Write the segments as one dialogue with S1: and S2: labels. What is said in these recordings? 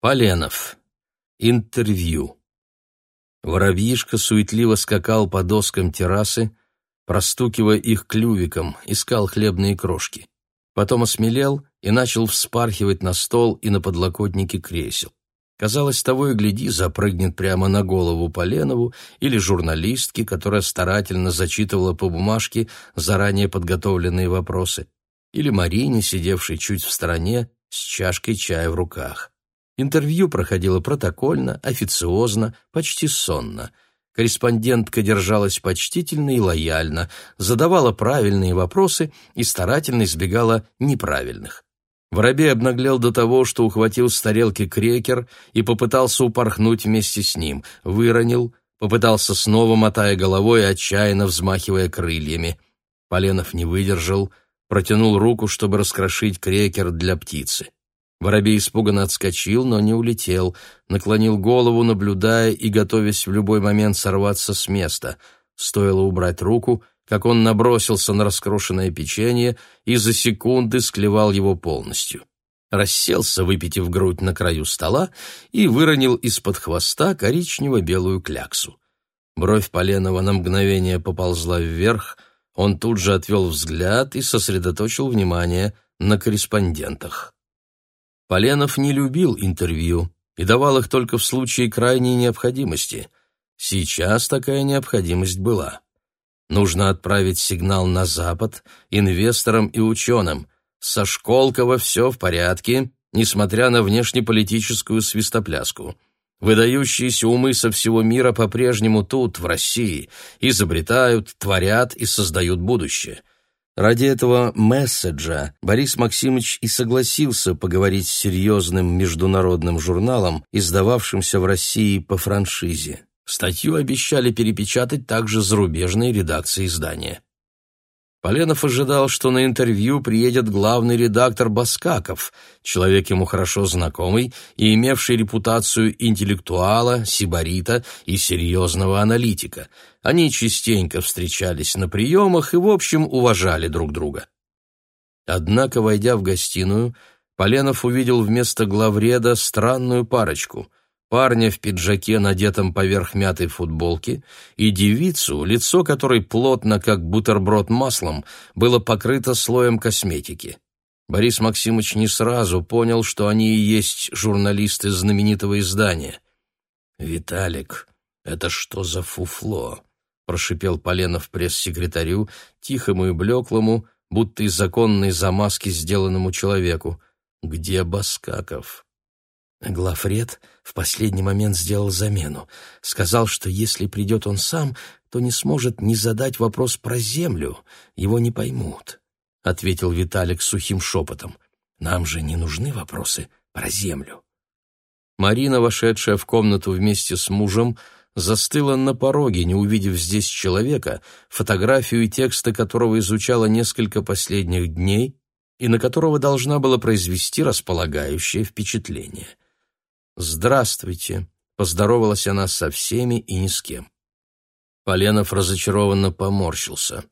S1: Поленов. Интервью. Воробьишка суетливо скакал по доскам террасы, простукивая их клювиком, искал хлебные крошки. Потом осмелел и начал вспархивать на стол и на подлокотники кресел. Казалось, того и гляди, запрыгнет прямо на голову Поленову или журналистке, которая старательно зачитывала по бумажке заранее подготовленные вопросы, или Марине, сидевшей чуть в стороне, с чашкой чая в руках. Интервью проходило протокольно, официозно, почти сонно. Корреспондентка держалась почтительно и лояльно, задавала правильные вопросы и старательно избегала неправильных. Воробей обнаглел до того, что ухватил с тарелки крекер и попытался упорхнуть вместе с ним, выронил, попытался снова, мотая головой и отчаянно взмахивая крыльями. Поленов не выдержал, протянул руку, чтобы раскрошить крекер для птицы. Воробей испуганно отскочил, но не улетел, наклонил голову, наблюдая и готовясь в любой момент сорваться с места. Стоило убрать руку, как он набросился на раскрошенное печенье и за секунды склевал его полностью. Расселся, выпитив грудь на краю стола, и выронил из-под хвоста коричнево-белую кляксу. Бровь Поленова на мгновение поползла вверх, он тут же отвел взгляд и сосредоточил внимание на корреспондентах. Поленов не любил интервью и давал их только в случае крайней необходимости. Сейчас такая необходимость была. Нужно отправить сигнал на Запад инвесторам и ученым. Со Школкова все в порядке, несмотря на внешнеполитическую свистопляску. Выдающиеся умы со всего мира по-прежнему тут, в России, изобретают, творят и создают будущее. Ради этого месседжа Борис Максимович и согласился поговорить с серьезным международным журналом, издававшимся в России по франшизе. Статью обещали перепечатать также зарубежные редакции издания. Поленов ожидал, что на интервью приедет главный редактор Баскаков, человек ему хорошо знакомый и имевший репутацию интеллектуала, сибарита и серьезного аналитика. Они частенько встречались на приемах и, в общем, уважали друг друга. Однако, войдя в гостиную, Поленов увидел вместо главреда странную парочку — парня в пиджаке, надетом поверх мятой футболки, и девицу, лицо которой плотно, как бутерброд маслом, было покрыто слоем косметики. Борис Максимович не сразу понял, что они и есть журналисты знаменитого издания. «Виталик, это что за фуфло?» — прошипел Поленов пресс-секретарю, тихому и блеклому, будто из законной замазки сделанному человеку. «Где Баскаков?» Глафред в последний момент сделал замену. Сказал, что если придет он сам, то не сможет не задать вопрос про землю. Его не поймут, — ответил Виталик сухим шепотом. Нам же не нужны вопросы про землю. Марина, вошедшая в комнату вместе с мужем, застыла на пороге, не увидев здесь человека, фотографию и тексты которого изучала несколько последних дней и на которого должна была произвести располагающее впечатление. «Здравствуйте», — поздоровалась она со всеми и ни с кем. Поленов разочарованно поморщился.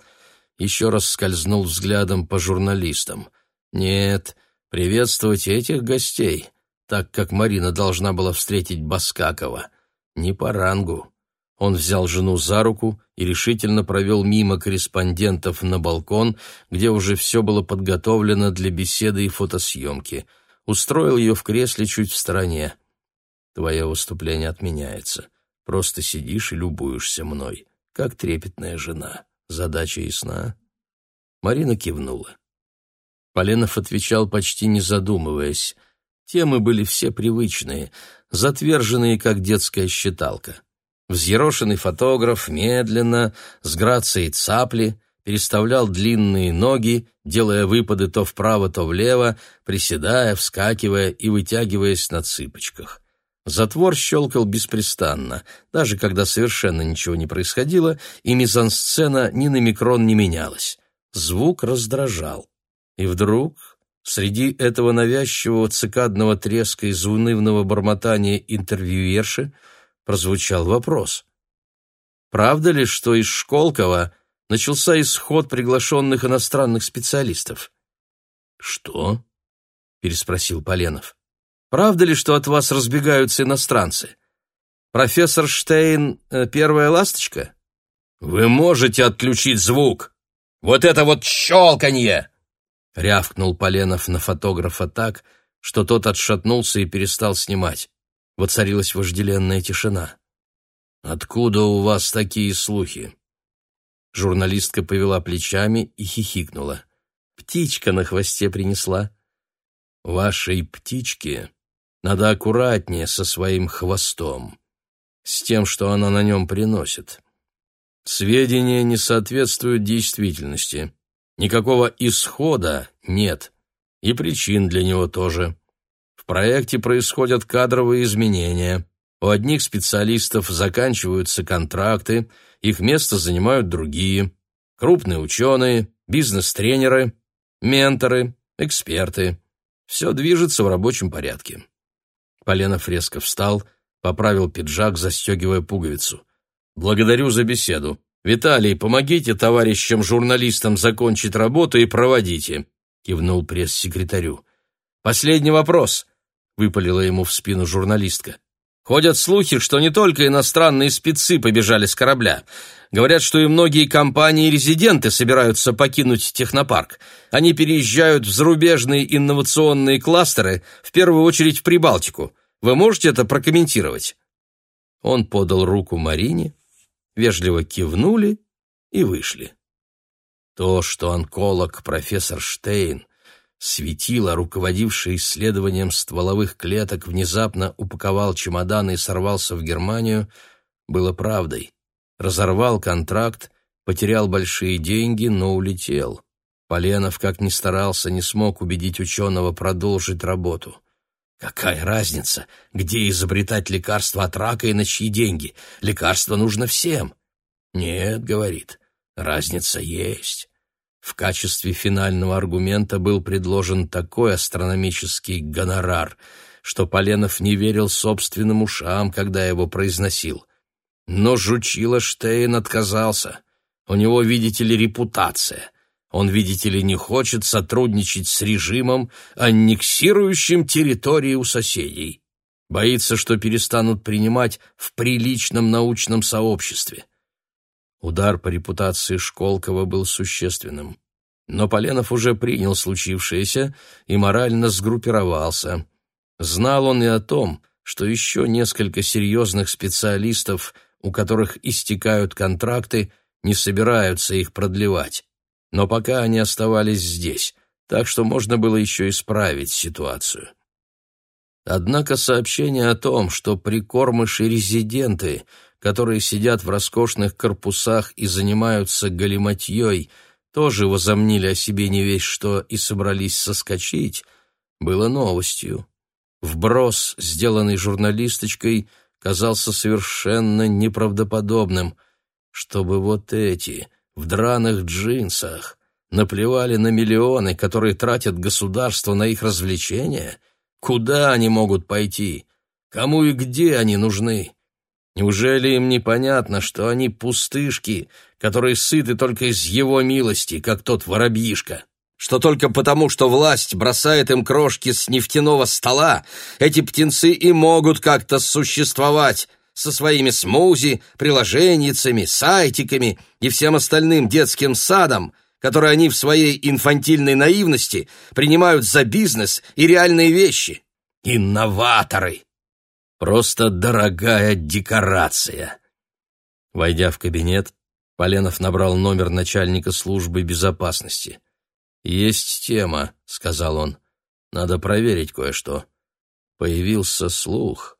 S1: Еще раз скользнул взглядом по журналистам. «Нет, приветствовать этих гостей, так как Марина должна была встретить Баскакова, не по рангу». Он взял жену за руку и решительно провел мимо корреспондентов на балкон, где уже все было подготовлено для беседы и фотосъемки. Устроил ее в кресле чуть в стороне. Твое выступление отменяется. Просто сидишь и любуешься мной, как трепетная жена. Задача ясна?» Марина кивнула. Поленов отвечал, почти не задумываясь. Темы были все привычные, затверженные, как детская считалка. Взъерошенный фотограф медленно, с грацией цапли, переставлял длинные ноги, делая выпады то вправо, то влево, приседая, вскакивая и вытягиваясь на цыпочках. Затвор щелкал беспрестанно, даже когда совершенно ничего не происходило, и мизансцена ни на микрон не менялась. Звук раздражал. И вдруг, среди этого навязчивого цикадного треска и заунывного бормотания интервьюерши, прозвучал вопрос. «Правда ли, что из Школкова начался исход приглашенных иностранных специалистов?» «Что?» — переспросил Поленов. Правда ли, что от вас разбегаются иностранцы? Профессор Штейн э, — первая ласточка? Вы можете отключить звук? Вот это вот щелканье! Рявкнул Поленов на фотографа так, что тот отшатнулся и перестал снимать. Воцарилась вожделенная тишина. «Откуда у вас такие слухи?» Журналистка повела плечами и хихикнула. «Птичка на хвосте принесла». «Вашей птичке надо аккуратнее со своим хвостом, с тем, что она на нем приносит. Сведения не соответствуют действительности. Никакого исхода нет, и причин для него тоже. В проекте происходят кадровые изменения. У одних специалистов заканчиваются контракты, их место занимают другие. Крупные ученые, бизнес-тренеры, менторы, эксперты. Все движется в рабочем порядке. Поленов резко встал, поправил пиджак, застегивая пуговицу. «Благодарю за беседу. «Виталий, помогите товарищам-журналистам закончить работу и проводите», — кивнул пресс-секретарю. «Последний вопрос», — выпалила ему в спину журналистка. «Ходят слухи, что не только иностранные спецы побежали с корабля. Говорят, что и многие компании-резиденты собираются покинуть технопарк. Они переезжают в зарубежные инновационные кластеры, в первую очередь в Прибалтику. Вы можете это прокомментировать?» Он подал руку Марине, вежливо кивнули и вышли. То, что онколог профессор Штейн, светило, руководивший исследованием стволовых клеток, внезапно упаковал чемоданы и сорвался в Германию, было правдой. Разорвал контракт, потерял большие деньги, но улетел. Поленов, как ни старался, не смог убедить ученого продолжить работу. Какая разница, где изобретать лекарство от рака и на чьи деньги? Лекарство нужно всем. Нет, говорит, разница есть. В качестве финального аргумента был предложен такой астрономический гонорар, что Поленов не верил собственным ушам, когда его произносил. Но жучило Штейн отказался. У него, видите ли, репутация. Он, видите ли, не хочет сотрудничать с режимом, аннексирующим территории у соседей. Боится, что перестанут принимать в приличном научном сообществе. Удар по репутации Школкова был существенным. Но Поленов уже принял случившееся и морально сгруппировался. Знал он и о том, что еще несколько серьезных специалистов, у которых истекают контракты, не собираются их продлевать но пока они оставались здесь, так что можно было еще исправить ситуацию. Однако сообщение о том, что прикормыши-резиденты, которые сидят в роскошных корпусах и занимаются галиматьей, тоже возомнили о себе не весь что и собрались соскочить, было новостью. Вброс, сделанный журналисточкой, казался совершенно неправдоподобным, чтобы вот эти, в драных джинсах, наплевали на миллионы, которые тратят государство на их развлечения? Куда они могут пойти? Кому и где они нужны? Неужели им непонятно, что они пустышки, которые сыты только из его милости, как тот воробьишка? Что только потому, что власть бросает им крошки с нефтяного стола, эти птенцы и могут как-то существовать, со своими смузи, приложенницами, сайтиками и всем остальным детским садом, который они в своей инфантильной наивности принимают за бизнес и реальные вещи. Инноваторы! Просто дорогая декорация. Войдя в кабинет, Поленов набрал номер начальника службы безопасности. «Есть тема», — сказал он. «Надо проверить кое-что». Появился слух,